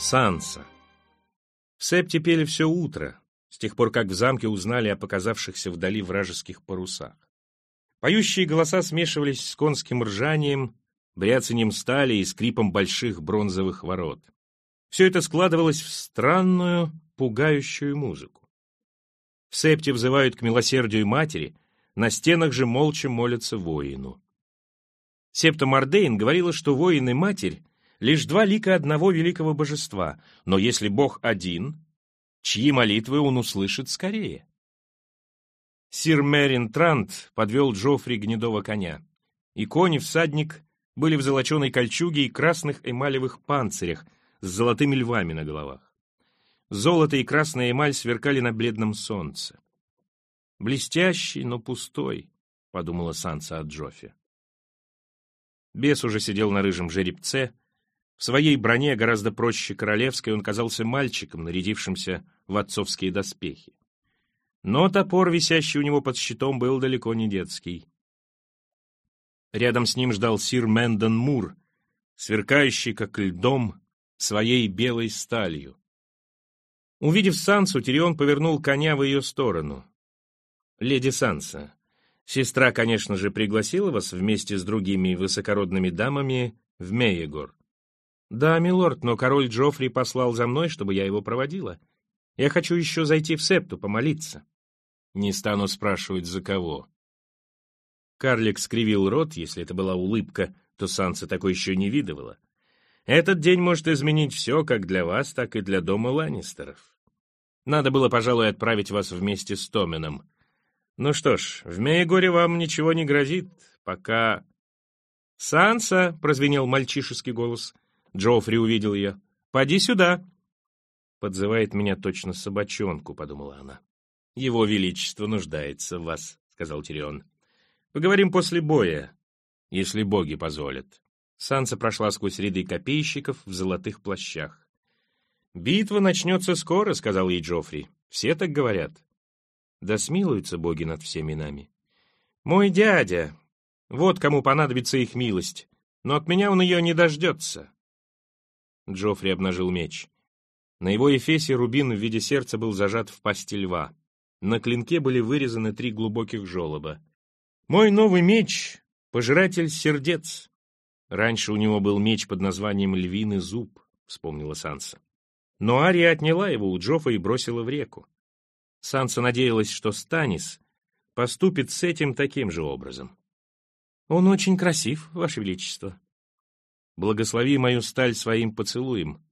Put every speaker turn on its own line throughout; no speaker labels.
Санса. В Септе пели все утро, с тех пор, как в замке узнали о показавшихся вдали вражеских парусах. Поющие голоса смешивались с конским ржанием, бряцанием стали и скрипом больших бронзовых ворот. Все это складывалось в странную, пугающую музыку. В Септе взывают к милосердию матери, на стенах же молча молятся воину. Септа Мардейн говорила, что воин и матерь — лишь два лика одного великого божества, но если Бог один, чьи молитвы он услышит скорее? Сир Мерин Трант подвел Джоффри гнедого коня, и кони всадник были в золоченой кольчуге и красных эмалевых панцирях с золотыми львами на головах. Золото и красная эмаль сверкали на бледном солнце. «Блестящий, но пустой», — подумала Санса о Джоффе. Бес уже сидел на рыжем жеребце. В своей броне, гораздо проще королевской, он казался мальчиком, нарядившимся в отцовские доспехи. Но топор, висящий у него под щитом, был далеко не детский. Рядом с ним ждал сир Мэндон Мур, сверкающий, как льдом, своей белой сталью. Увидев Сансу, Тирион повернул коня в ее сторону. «Леди Санса, Сестра, конечно же, пригласила вас вместе с другими высокородными дамами в Мейегор. Да, милорд, но король Джоффри послал за мной, чтобы я его проводила. Я хочу еще зайти в Септу, помолиться. Не стану спрашивать, за кого. Карлик скривил рот, если это была улыбка, то Санса такой еще не видывала. Этот день может изменить все, как для вас, так и для дома Ланнистеров. Надо было, пожалуй, отправить вас вместе с Томином. Ну что ж, в Мейгоре вам ничего не грозит, пока... «Санса!» — прозвенел мальчишеский голос. Джоффри увидел ее. «Поди сюда!» «Подзывает меня точно собачонку», — подумала она. «Его Величество нуждается в вас», — сказал Тирион. «Поговорим после боя, если боги позволят». Санса прошла сквозь ряды копейщиков в золотых плащах. «Битва начнется скоро», — сказал ей Джоффри. «Все так говорят». Да смилуются боги над всеми нами. Мой дядя, вот кому понадобится их милость, но от меня он ее не дождется. Джоффри обнажил меч. На его эфесе рубин в виде сердца был зажат в пасти льва. На клинке были вырезаны три глубоких желоба. «Мой новый меч — пожиратель сердец». Раньше у него был меч под названием «Львиный зуб», — вспомнила Санса. Но Ария отняла его у Джоффа и бросила в реку. Санса надеялась, что Станис поступит с этим таким же образом. «Он очень красив, Ваше Величество». «Благослови мою сталь своим поцелуем».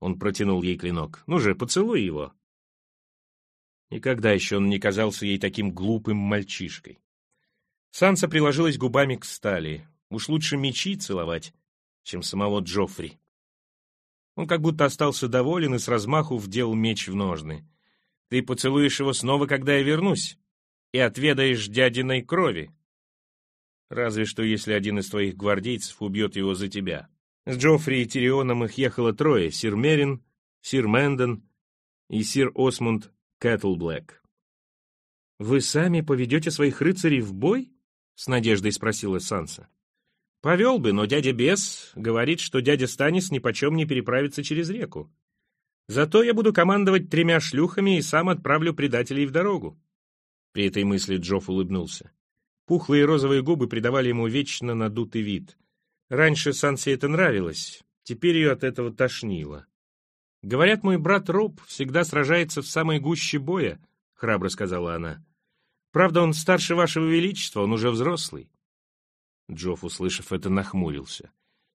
Он протянул ей клинок. «Ну же, поцелуй его». Никогда еще он не казался ей таким глупым мальчишкой. Санса приложилась губами к стали. Уж лучше мечи целовать, чем самого Джоффри. Он как будто остался доволен и с размаху вдел меч в ножны. Ты поцелуешь его снова, когда я вернусь, и отведаешь дядиной крови. Разве что, если один из твоих гвардейцев убьет его за тебя. С Джоффри и Тирионом их ехало трое — сир Мерин, сир Мэндон и сир Осмунд Кэтлблэк. «Вы сами поведете своих рыцарей в бой?» — с надеждой спросила Санса. «Повел бы, но дядя Бес говорит, что дядя Станис нипочем не переправится через реку. Зато я буду командовать тремя шлюхами и сам отправлю предателей в дорогу. При этой мысли Джофф улыбнулся. Пухлые розовые губы придавали ему вечно надутый вид. Раньше Сансе это нравилось, теперь ее от этого тошнило. «Говорят, мой брат Роб всегда сражается в самой гуще боя», — храбро сказала она. «Правда, он старше вашего величества, он уже взрослый». Джофф, услышав это, нахмурился.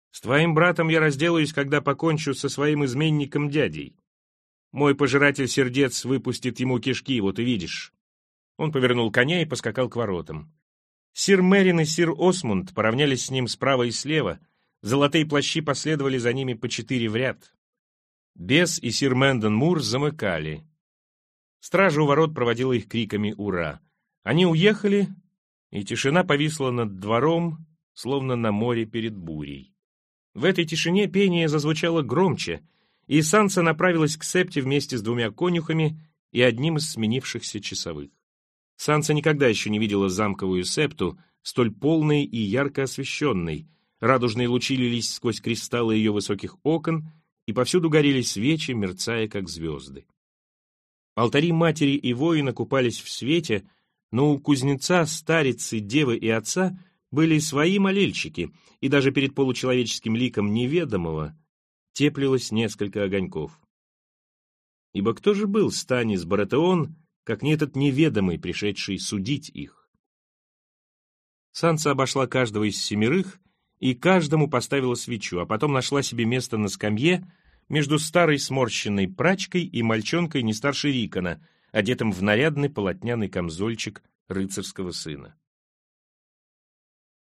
С твоим братом я разделаюсь, когда покончу со своим изменником дядей. Мой пожиратель сердец выпустит ему кишки, вот и видишь». Он повернул коня и поскакал к воротам. Сир Мерин и сир Осмунд поравнялись с ним справа и слева, золотые плащи последовали за ними по четыре в ряд. Бес и сир Мэндон Мур замыкали. Стража у ворот проводила их криками «Ура!». Они уехали, и тишина повисла над двором, словно на море перед бурей. В этой тишине пение зазвучало громче, и Санса направилась к Септе вместе с двумя конюхами и одним из сменившихся часовых. Санса никогда еще не видела замковую Септу, столь полной и ярко освещенной. Радужные лучи лились сквозь кристаллы ее высоких окон и повсюду горели свечи, мерцая, как звезды. Алтари матери и воина купались в свете, но у кузнеца, старицы, девы и отца были свои молельщики, и даже перед получеловеческим ликом неведомого теплилось несколько огоньков. Ибо кто же был Станис Баратеон, как не этот неведомый, пришедший судить их? Санса обошла каждого из семерых и каждому поставила свечу, а потом нашла себе место на скамье между старой сморщенной прачкой и мальчонкой не старше Рикона, одетым в нарядный полотняный камзольчик рыцарского сына.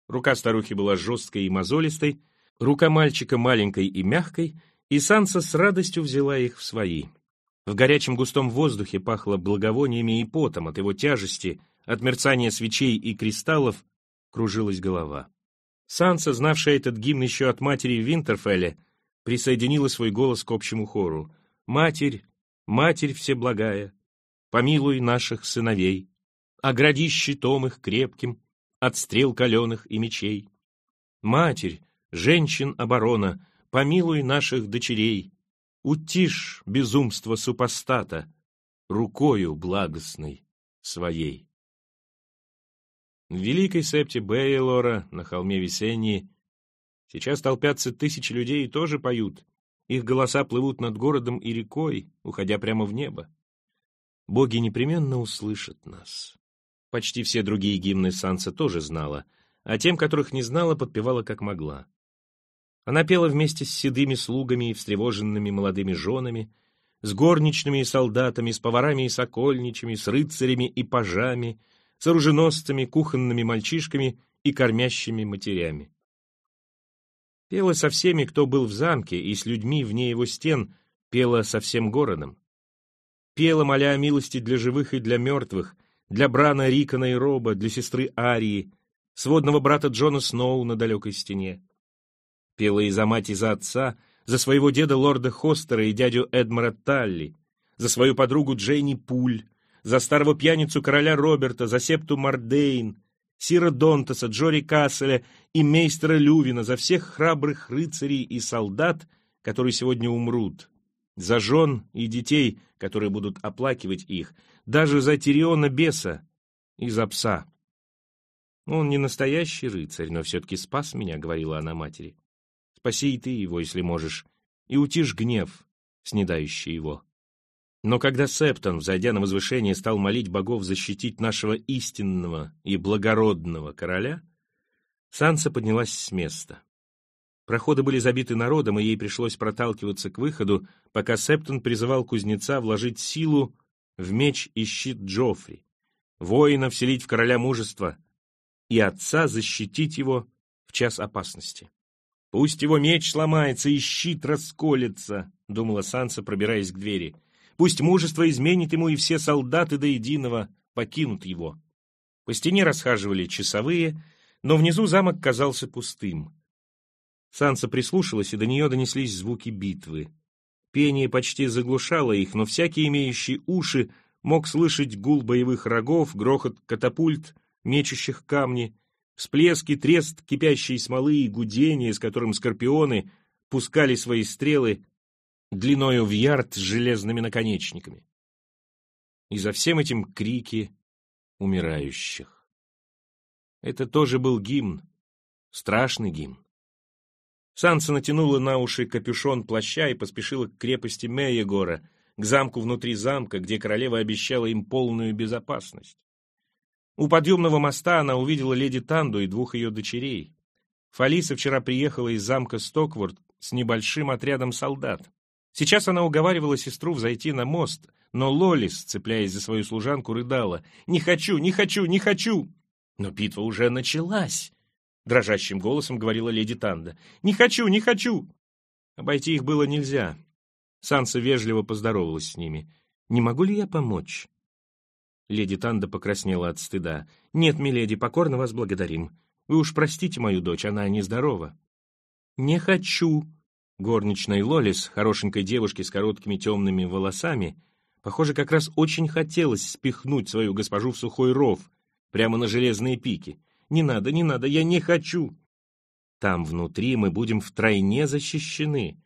Рука старухи была жесткой и мозолистой, рука мальчика маленькой и мягкой, и Санса с радостью взяла их в свои. В горячем густом воздухе пахло благовониями и потом, от его тяжести, от мерцания свечей и кристаллов кружилась голова. Санса, знавшая этот гимн еще от матери в Винтерфелле, присоединила свой голос к общему хору. «Матерь, Матерь Всеблагая, помилуй наших сыновей, огради щитом их крепким от стрел каленых и мечей. Матерь, женщин оборона, помилуй наших дочерей, утишь безумство супостата рукою благостной своей. В великой септе Бейлора на холме Весеннии сейчас толпятся тысячи людей и тоже поют. Их голоса плывут над городом и рекой, уходя прямо в небо. Боги непременно услышат нас. Почти все другие гимны Санса тоже знала, а тем, которых не знала, подпевала как могла. Она пела вместе с седыми слугами и встревоженными молодыми женами, с горничными и солдатами, с поварами и сокольничами, с рыцарями и пажами, с оруженосцами, кухонными мальчишками и кормящими матерями. Пела со всеми, кто был в замке, и с людьми вне его стен, пела со всем городом. Пела, моля о милости для живых и для мертвых, для Брана, Рикона и Роба, для сестры Арии, сводного брата Джона Сноу на далекой стене. Пела и за мать, и за отца, за своего деда лорда Хостера и дядю Эдмара Талли, за свою подругу Джейни Пуль, за старого пьяницу короля Роберта, за септу Мардейн, Сира Донтаса, Джори Касселя и мейстера Лювина, за всех храбрых рыцарей и солдат, которые сегодня умрут, за жен и детей, которые будут оплакивать их, даже за Тириона Беса и за пса. Он не настоящий рыцарь, но все-таки спас меня, — говорила она матери. Спаси и ты его, если можешь, и утишь гнев, снедающий его. Но когда Септон, взойдя на возвышение, стал молить богов защитить нашего истинного и благородного короля, Санса поднялась с места. Проходы были забиты народом, и ей пришлось проталкиваться к выходу, пока Септон призывал кузнеца вложить силу в меч и щит Джоффри, воина вселить в короля мужество и отца защитить его в час опасности. «Пусть его меч сломается и щит расколется», — думала Санса, пробираясь к двери. «Пусть мужество изменит ему, и все солдаты до единого покинут его». По стене расхаживали часовые, но внизу замок казался пустым. Санса прислушалась, и до нее донеслись звуки битвы. Пение почти заглушало их, но всякий, имеющий уши, мог слышать гул боевых рогов, грохот катапульт, мечущих камни, всплески, трест кипящей смолы и гудение, с которым скорпионы пускали свои стрелы длиною в ярд с железными наконечниками. И за всем этим крики умирающих. Это тоже был гимн, страшный гимн. Санса натянула на уши капюшон плаща и поспешила к крепости Мейегора, к замку внутри замка, где королева обещала им полную безопасность. У подъемного моста она увидела леди Танду и двух ее дочерей. Фалиса вчера приехала из замка Стокворд с небольшим отрядом солдат. Сейчас она уговаривала сестру взойти на мост, но Лолис, цепляясь за свою служанку, рыдала. «Не хочу, не хочу, не хочу!» Но битва уже началась. Дрожащим голосом говорила леди Танда. «Не хочу, не хочу!» Обойти их было нельзя. Санса вежливо поздоровалась с ними. «Не могу ли я помочь?» Леди Танда покраснела от стыда. «Нет, миледи, покорно вас благодарим. Вы уж простите мою дочь, она нездорова». «Не хочу!» Горничной Лолис, хорошенькой девушке с короткими темными волосами, похоже, как раз очень хотелось спихнуть свою госпожу в сухой ров, прямо на железные пики. Не надо, не надо, я не хочу. Там внутри мы будем втройне защищены.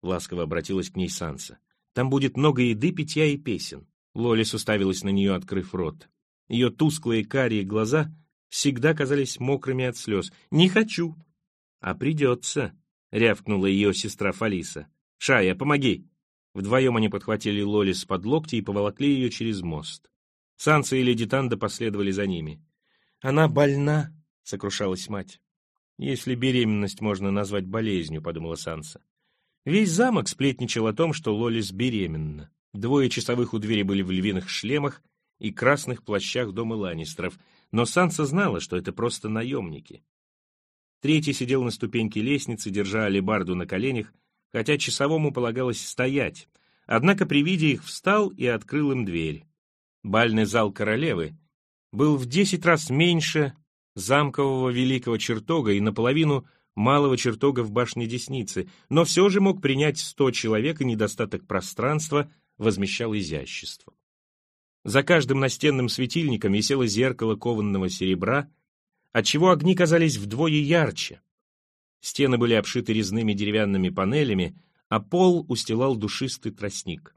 — ласково обратилась к ней Санса. «Там будет много еды, питья и песен». Лолис уставилась на нее, открыв рот. Ее тусклые карие глаза всегда казались мокрыми от слез. «Не хочу!» «А придется!» — рявкнула ее сестра Фалиса. «Шая, помоги!» Вдвоем они подхватили Лолис под локти и поволокли ее через мост. Санса и леди Танда последовали за ними. «Она больна!» — сокрушалась мать. «Если беременность можно назвать болезнью», — подумала Санса. Весь замок сплетничал о том, что Лолис беременна. Двое часовых у двери были в львиных шлемах и красных плащах дома Ланнистеров, но Санса знала, что это просто наемники. Третий сидел на ступеньке лестницы, держа алебарду на коленях, хотя часовому полагалось стоять, однако при виде их встал и открыл им дверь. Бальный зал королевы был в десять раз меньше замкового великого чертога и наполовину малого чертога в башне Десницы, но все же мог принять сто человек, и недостаток пространства возмещал изящество. За каждым настенным светильником висело зеркало кованного серебра, отчего огни казались вдвое ярче. Стены были обшиты резными деревянными панелями, а пол устилал душистый тростник.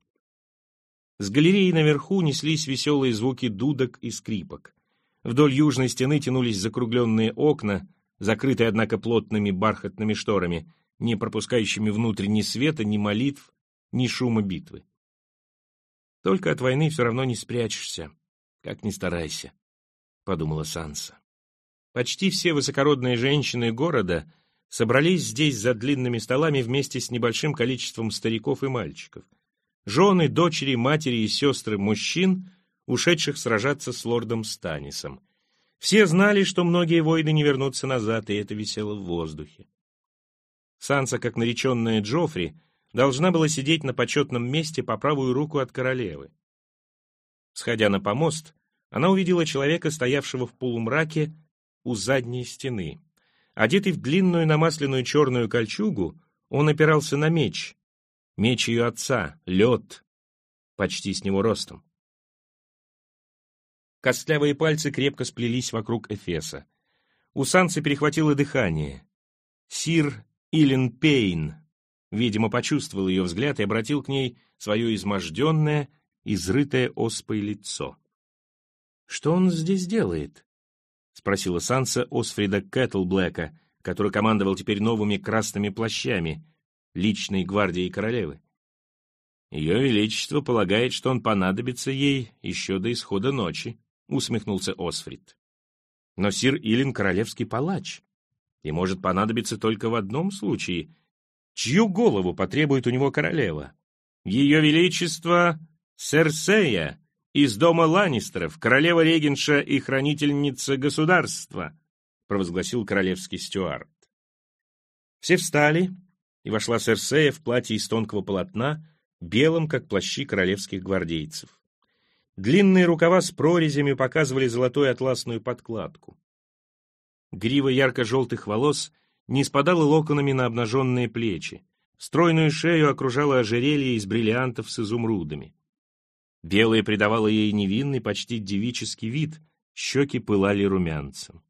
С галереи наверху неслись веселые звуки дудок и скрипок. Вдоль южной стены тянулись закругленные окна, закрытые, однако, плотными бархатными шторами, не пропускающими внутрь ни света, ни молитв, ни шума битвы. Только от войны все равно не спрячешься, как ни старайся, — подумала Санса. Почти все высокородные женщины города собрались здесь за длинными столами вместе с небольшим количеством стариков и мальчиков. Жены, дочери, матери и сестры мужчин — ушедших сражаться с лордом Станисом. Все знали, что многие воины не вернутся назад, и это висело в воздухе. Санса, как нареченная Джоффри, должна была сидеть на почетном месте по правую руку от королевы. Сходя на помост, она увидела человека, стоявшего в полумраке у задней стены. Одетый в длинную намасленную черную кольчугу, он опирался на меч. Меч ее отца, лед, почти с него ростом. Костлявые пальцы крепко сплелись вокруг Эфеса. У Сансы перехватило дыхание. Сир Илен Пейн, видимо, почувствовал ее взгляд и обратил к ней свое изможденное, изрытое оспой лицо. «Что он здесь делает?» — спросила Санса Осфрида Кэтлблэка, который командовал теперь новыми красными плащами, личной гвардией королевы. Ее Величество полагает, что он понадобится ей еще до исхода ночи. — усмехнулся Осфрид. «Но сир Илин — королевский палач, и может понадобиться только в одном случае. Чью голову потребует у него королева? Ее Величество Серсея из дома Ланнистеров, королева-регенша и хранительница государства», — провозгласил королевский стюард. Все встали, и вошла Серсея в платье из тонкого полотна, белым, как плащи королевских гвардейцев. Длинные рукава с прорезями показывали золотую атласную подкладку. Грива ярко-желтых волос не спадала локонами на обнаженные плечи. Стройную шею окружало ожерелье из бриллиантов с изумрудами. Белое придавало ей невинный, почти девический вид, щеки пылали румянцем.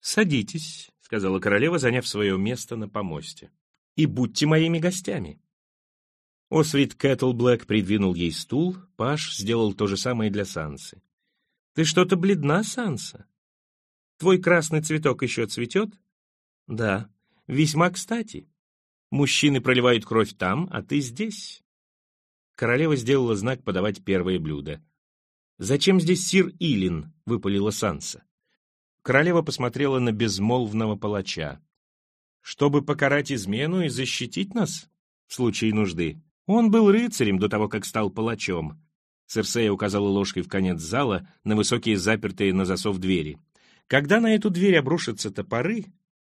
«Садитесь», — сказала королева, заняв свое место на помосте, — «и будьте моими гостями». Освит Кэтлблэк придвинул ей стул, Паш сделал то же самое для Сансы. «Ты что-то бледна, Санса? Твой красный цветок еще цветет?» «Да, весьма кстати. Мужчины проливают кровь там, а ты здесь». Королева сделала знак подавать первое блюдо. «Зачем здесь сир Илин?» — выпалила Санса. Королева посмотрела на безмолвного палача. «Чтобы покарать измену и защитить нас в случае нужды». Он был рыцарем до того, как стал палачом. Серсея указала ложкой в конец зала на высокие запертые на засов двери. Когда на эту дверь обрушатся топоры,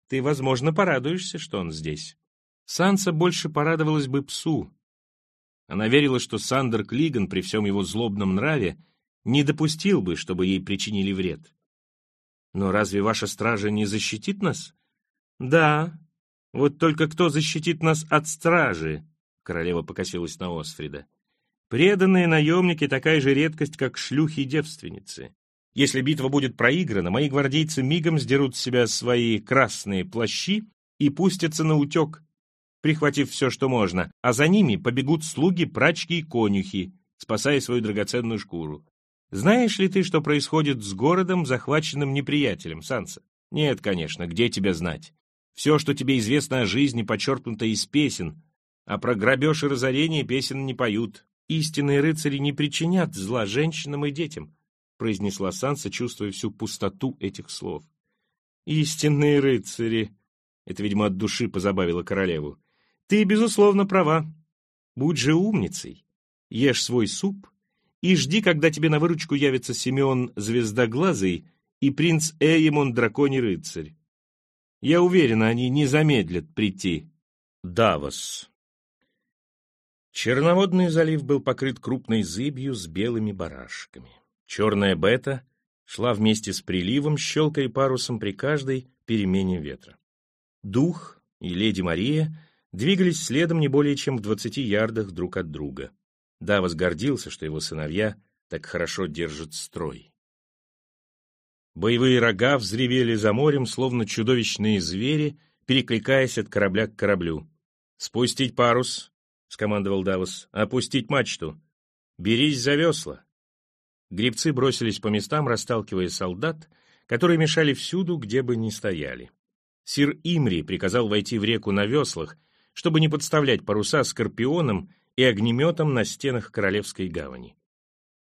ты, возможно, порадуешься, что он здесь. Санса больше порадовалась бы псу. Она верила, что Сандер Клиган при всем его злобном нраве не допустил бы, чтобы ей причинили вред. Но разве ваша стража не защитит нас? Да. Вот только кто защитит нас от стражи? Королева покосилась на Осфрида. «Преданные наемники — такая же редкость, как шлюхи-девственницы. Если битва будет проиграна, мои гвардейцы мигом сдерут с себя свои красные плащи и пустятся на утек. прихватив все, что можно, а за ними побегут слуги, прачки и конюхи, спасая свою драгоценную шкуру. Знаешь ли ты, что происходит с городом, захваченным неприятелем, Санса? Нет, конечно, где тебя знать? Все, что тебе известно о жизни, подчеркнуто из песен, а про грабеж и разорение песен не поют. Истинные рыцари не причинят зла женщинам и детям, произнесла Санса, чувствуя всю пустоту этих слов. Истинные рыцари! Это, видимо, от души позабавило королеву. Ты, безусловно, права. Будь же умницей. Ешь свой суп и жди, когда тебе на выручку явится Симеон Звездоглазый и принц Эймон Драконий Рыцарь. Я уверена, они не замедлят прийти. Давос. Черноводный залив был покрыт крупной зыбью с белыми барашками. Черная бета шла вместе с приливом, щелкая парусом при каждой перемене ветра. Дух и леди Мария двигались следом не более чем в двадцати ярдах друг от друга. Давос гордился, что его сыновья так хорошо держат строй. Боевые рога взревели за морем, словно чудовищные звери, перекликаясь от корабля к кораблю. «Спустить парус!» — скомандовал Давос. «Опустить мачту! Берись за весла!» Гребцы бросились по местам, расталкивая солдат, которые мешали всюду, где бы ни стояли. Сир Имри приказал войти в реку на веслах, чтобы не подставлять паруса скорпионом и огнеметом на стенах Королевской гавани.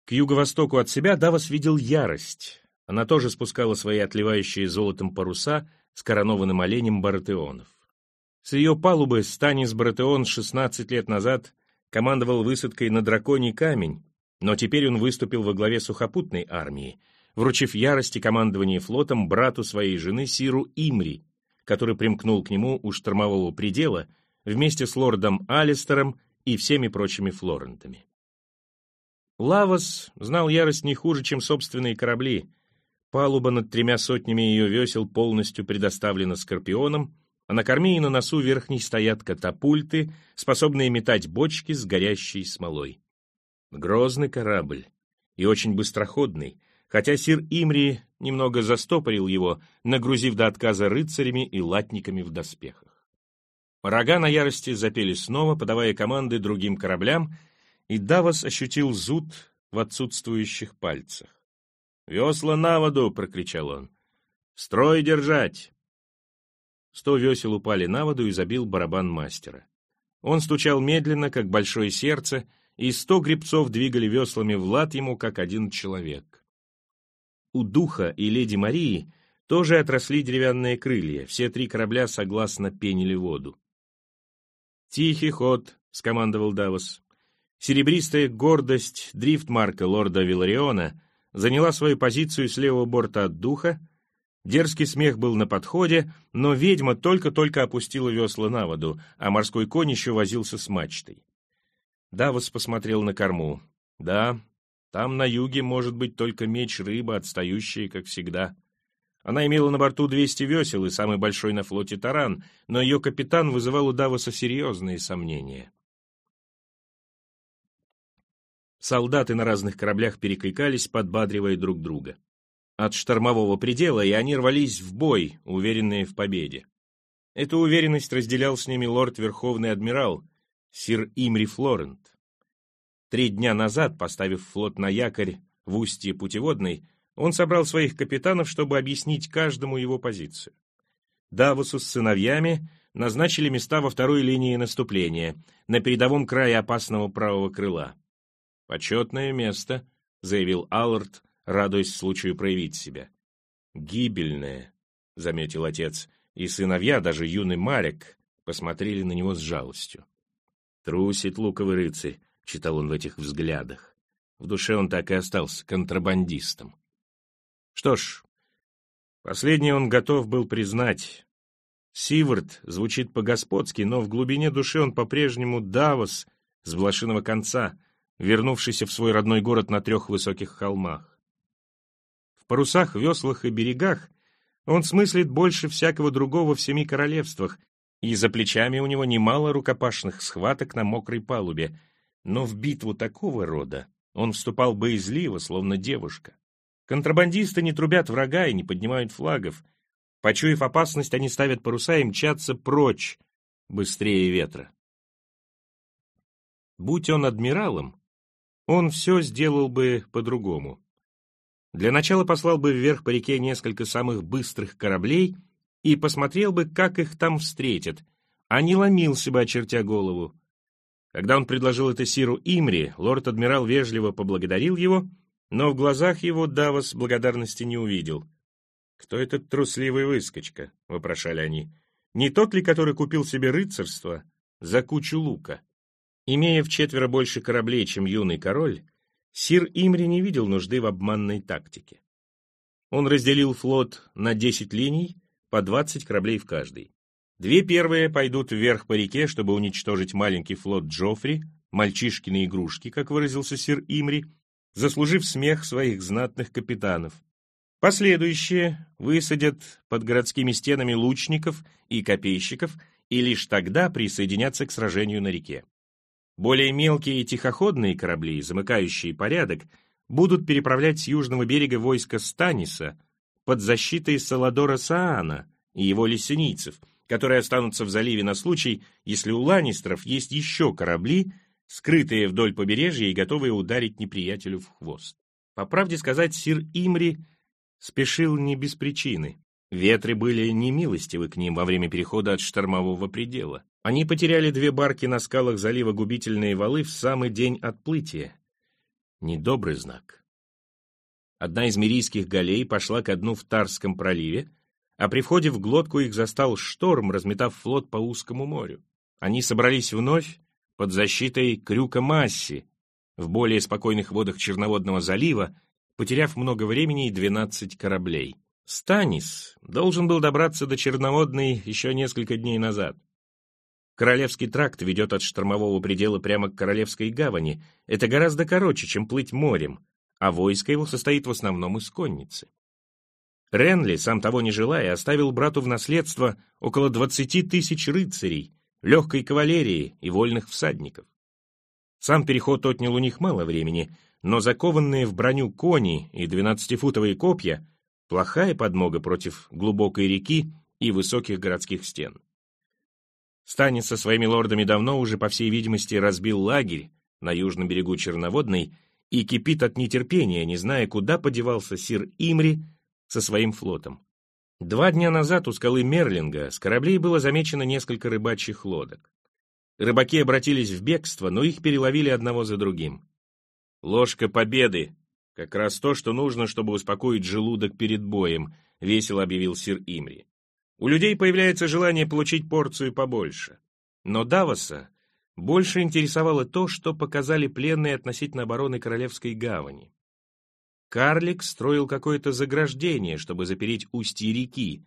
К юго-востоку от себя Давос видел ярость. Она тоже спускала свои отливающие золотом паруса с коронованным оленем Баратеонов. С ее палубы Станис Баратеон 16 лет назад командовал высадкой на драконий камень, но теперь он выступил во главе сухопутной армии, вручив ярости командование флотом брату своей жены Сиру Имри, который примкнул к нему у штормового предела вместе с лордом Алистером и всеми прочими флорентами. Лавос знал ярость не хуже, чем собственные корабли. Палуба над тремя сотнями ее весел полностью предоставлена Скорпионом, а на корме и на носу верхней стоят катапульты, способные метать бочки с горящей смолой. Грозный корабль и очень быстроходный, хотя сир Имри немного застопорил его, нагрузив до отказа рыцарями и латниками в доспехах. Рога на ярости запели снова, подавая команды другим кораблям, и Давос ощутил зуд в отсутствующих пальцах. «Весла на воду!» — прокричал он. «Строй держать!» Сто весел упали на воду и забил барабан мастера. Он стучал медленно, как большое сердце, и сто гребцов двигали веслами в лад ему, как один человек. У Духа и Леди Марии тоже отросли деревянные крылья, все три корабля согласно пенили воду. «Тихий ход», — скомандовал Давос. Серебристая гордость дрифтмарка лорда Вилариона заняла свою позицию с левого борта от Духа, Дерзкий смех был на подходе, но ведьма только-только опустила весла на воду, а морской конь еще возился с мачтой. Давос посмотрел на корму. Да, там на юге может быть только меч рыба, отстающая, как всегда. Она имела на борту 200 весел и самый большой на флоте таран, но ее капитан вызывал у Давоса серьезные сомнения. Солдаты на разных кораблях перекликались, подбадривая друг друга. От штормового предела, и они рвались в бой, уверенные в победе. Эту уверенность разделял с ними лорд-верховный адмирал, сир Имри Флорент. Три дня назад, поставив флот на якорь в устье путеводной, он собрал своих капитанов, чтобы объяснить каждому его позицию. Давусу с сыновьями назначили места во второй линии наступления, на передовом крае опасного правого крыла. «Почетное место», — заявил Аллард, радуясь случаю проявить себя. «Гибельное», — заметил отец, и сыновья, даже юный Марек, посмотрели на него с жалостью. «Трусит луковый рыцарь», — читал он в этих взглядах. В душе он так и остался контрабандистом. Что ж, последнее он готов был признать. Сивард звучит по-господски, но в глубине души он по-прежнему Давос с блошиного конца, вернувшийся в свой родной город на трех высоких холмах. В парусах, веслах и берегах он смыслит больше всякого другого в семи королевствах, и за плечами у него немало рукопашных схваток на мокрой палубе, но в битву такого рода он вступал боязливо, словно девушка. Контрабандисты не трубят врага и не поднимают флагов. Почуяв опасность, они ставят паруса и мчатся прочь, быстрее ветра. Будь он адмиралом, он все сделал бы по-другому. Для начала послал бы вверх по реке несколько самых быстрых кораблей и посмотрел бы, как их там встретят, а не ломился бы, очертя голову. Когда он предложил это Сиру Имри, лорд-адмирал вежливо поблагодарил его, но в глазах его Давос благодарности не увидел. «Кто этот трусливый выскочка?» — вопрошали они. «Не тот ли, который купил себе рыцарство за кучу лука?» Имея в четверо больше кораблей, чем юный король, Сир Имри не видел нужды в обманной тактике. Он разделил флот на 10 линий, по 20 кораблей в каждой. Две первые пойдут вверх по реке, чтобы уничтожить маленький флот Джоффри, мальчишкины игрушки, как выразился сир Имри, заслужив смех своих знатных капитанов. Последующие высадят под городскими стенами лучников и копейщиков и лишь тогда присоединятся к сражению на реке. Более мелкие и тихоходные корабли, замыкающие порядок, будут переправлять с южного берега войска Станиса под защитой Саладора Саана и его лесенийцев, которые останутся в заливе на случай, если у Ланнистеров есть еще корабли, скрытые вдоль побережья и готовые ударить неприятелю в хвост. По правде сказать, сир Имри спешил не без причины. Ветры были немилостивы к ним во время перехода от штормового предела. Они потеряли две барки на скалах залива Губительные валы в самый день отплытия. Недобрый знак. Одна из мирийских галей пошла ко дну в Тарском проливе, а при входе в глотку их застал шторм, разметав флот по узкому морю. Они собрались вновь под защитой крюка Масси в более спокойных водах Черноводного залива, потеряв много времени и 12 кораблей. Станис должен был добраться до Черноводной еще несколько дней назад. Королевский тракт ведет от штормового предела прямо к Королевской гавани. Это гораздо короче, чем плыть морем, а войско его состоит в основном из конницы. Ренли, сам того не желая, оставил брату в наследство около 20 тысяч рыцарей, легкой кавалерии и вольных всадников. Сам переход отнял у них мало времени, но закованные в броню кони и двенадцатифутовые копья — плохая подмога против глубокой реки и высоких городских стен. Станет со своими лордами давно уже, по всей видимости, разбил лагерь на южном берегу Черноводной и кипит от нетерпения, не зная, куда подевался сир Имри со своим флотом. Два дня назад у скалы Мерлинга с кораблей было замечено несколько рыбачьих лодок. Рыбаки обратились в бегство, но их переловили одного за другим. «Ложка победы! Как раз то, что нужно, чтобы успокоить желудок перед боем», — весело объявил сир Имри. У людей появляется желание получить порцию побольше. Но Давоса больше интересовало то, что показали пленные относительно обороны Королевской гавани. Карлик строил какое-то заграждение, чтобы запереть устье реки,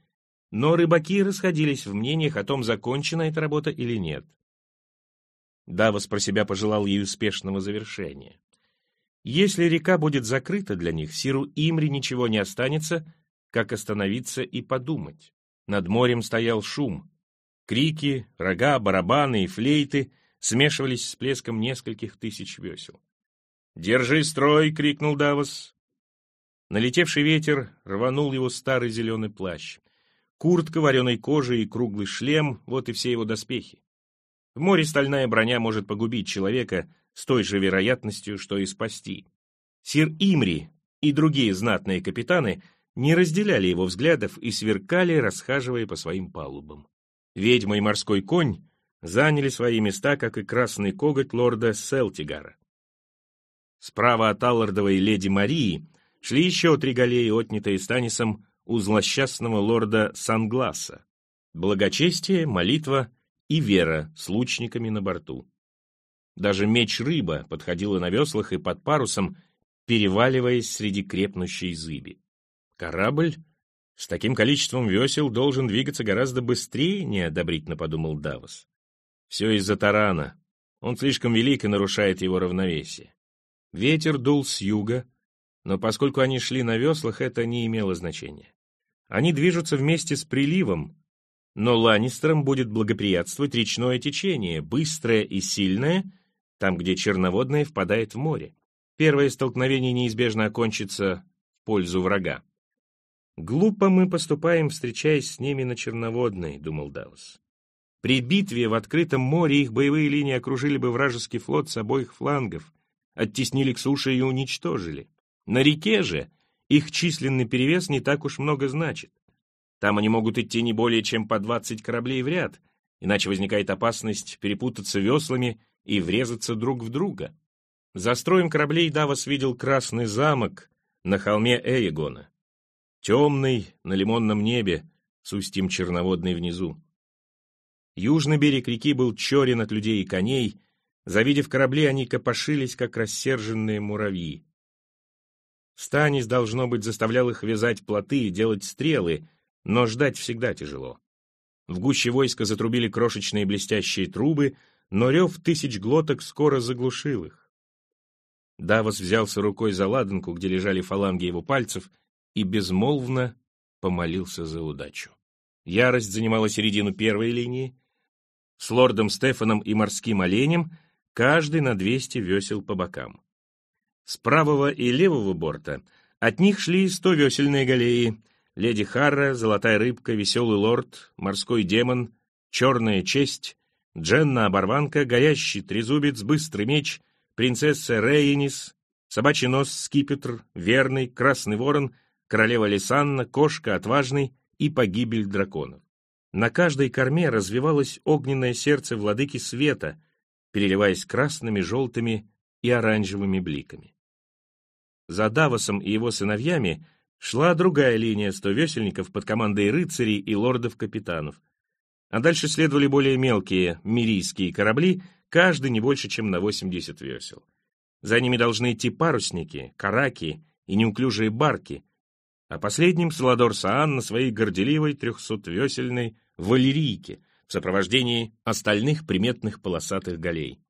но рыбаки расходились в мнениях о том, закончена эта работа или нет. Давос про себя пожелал ей успешного завершения. Если река будет закрыта для них, Сиру Имри ничего не останется, как остановиться и подумать. Над морем стоял шум. Крики, рога, барабаны и флейты смешивались с плеском нескольких тысяч весел. «Держи строй!» — крикнул Давос. Налетевший ветер рванул его старый зеленый плащ. Куртка вареной кожи и круглый шлем — вот и все его доспехи. В море стальная броня может погубить человека с той же вероятностью, что и спасти. Сир Имри и другие знатные капитаны не разделяли его взглядов и сверкали, расхаживая по своим палубам. Ведьма и морской конь заняли свои места, как и красный коготь лорда Селтигара. Справа от Аллардовой леди Марии шли еще три галеи, отнятые Станисом у злосчастного лорда Сангласа. Благочестие, молитва и вера с лучниками на борту. Даже меч-рыба подходила на веслах и под парусом, переваливаясь среди крепнущей зыби. Корабль с таким количеством весел должен двигаться гораздо быстрее, неодобрительно подумал Давос. Все из-за тарана. Он слишком велик и нарушает его равновесие. Ветер дул с юга, но поскольку они шли на веслах, это не имело значения. Они движутся вместе с приливом, но Ланнистерам будет благоприятствовать речное течение, быстрое и сильное, там, где черноводное впадает в море. Первое столкновение неизбежно окончится в пользу врага. «Глупо мы поступаем, встречаясь с ними на Черноводной», — думал Даус. При битве в открытом море их боевые линии окружили бы вражеский флот с обоих флангов, оттеснили к суше и уничтожили. На реке же их численный перевес не так уж много значит. Там они могут идти не более чем по 20 кораблей в ряд, иначе возникает опасность перепутаться веслами и врезаться друг в друга. За строем кораблей Давос видел красный замок на холме Эйгона, темный на лимонном небе с устьем черноводной внизу. Южный берег реки был черен от людей и коней, завидев корабли, они копошились, как рассерженные муравьи. Станис, должно быть, заставлял их вязать плоты и делать стрелы, но ждать всегда тяжело. В гуще войска затрубили крошечные блестящие трубы, но рев тысяч глоток скоро заглушил их. Давос взялся рукой за ладанку, где лежали фаланги его пальцев, и безмолвно помолился за удачу. Ярость занимала середину первой линии. С лордом Стефаном и морским оленем каждый на 200 весел по бокам. С правого и левого борта от них шли сто весельные галеи, леди Харра, золотая рыбка, веселый лорд, морской демон, черная честь, Дженна-оборванка, горящий трезубец, быстрый меч, принцесса Рейнис, собачий нос, скипетр, верный, красный ворон, королева Лисанна, кошка, отважный и погибель драконов. На каждой корме развивалось огненное сердце владыки света, переливаясь красными, желтыми и оранжевыми бликами. За Давосом и его сыновьями шла другая линия стовесельников под командой рыцарей и лордов-капитанов, а дальше следовали более мелкие мирийские корабли, каждый не больше, чем на 80 весел. За ними должны идти парусники, караки и неуклюжие барки, а последним Саладор Саан на своей горделивой трехсотвесельной валерийке в сопровождении остальных приметных полосатых галей.